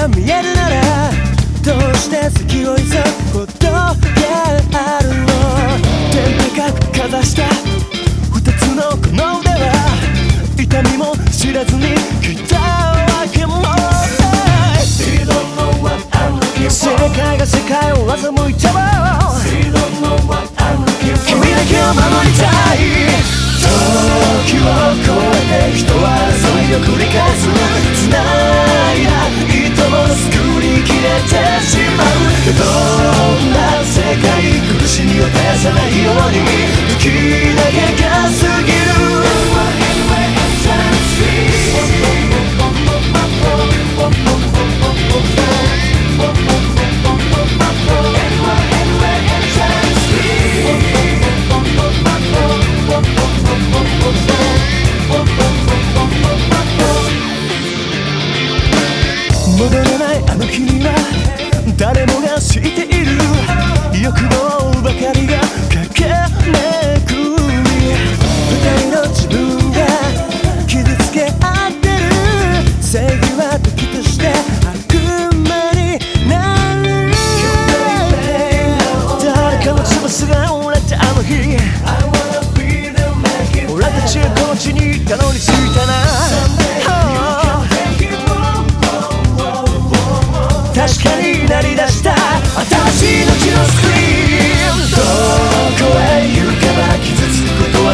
が見えるならどうして先を急ぐことがあるの天高くかざした二つのこの腕は痛みも知らずに来たわけもない世界が世界を欺いても君だけを守りたい。時を超えて人は争いを繰り返す。どんな世界苦しみを絶やさないように時だけが過ぎる戻らないあの日には誰もが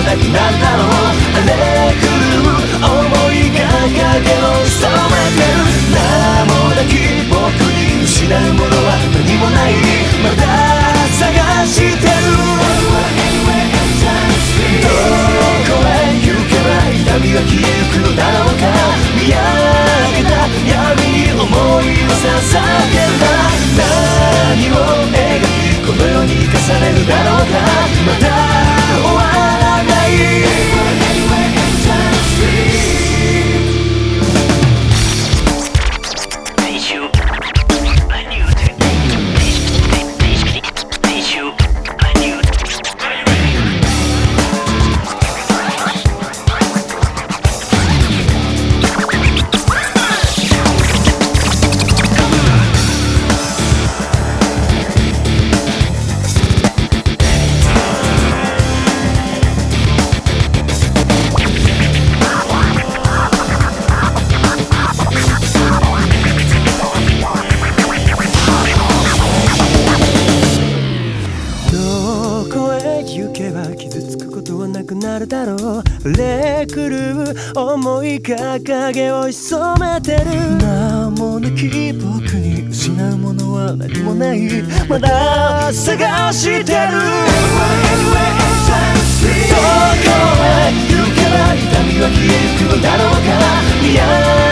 つくことはなくなるだろうあれ狂う思いが影を潜めてる名もなき僕に失うものは何もないまだ探してるどこへ行けば痛みは消えゆくのだろうか見上げた闇に思いを捧げた何を描きこの世に生かされるだろうかなるだろう。レクルー思いが影を潜めてる。名も抜き僕に失うものは何もない。まだ探してる。Anyway, anyway, どこへ行けば痛みは消えゆくのだろうか嫌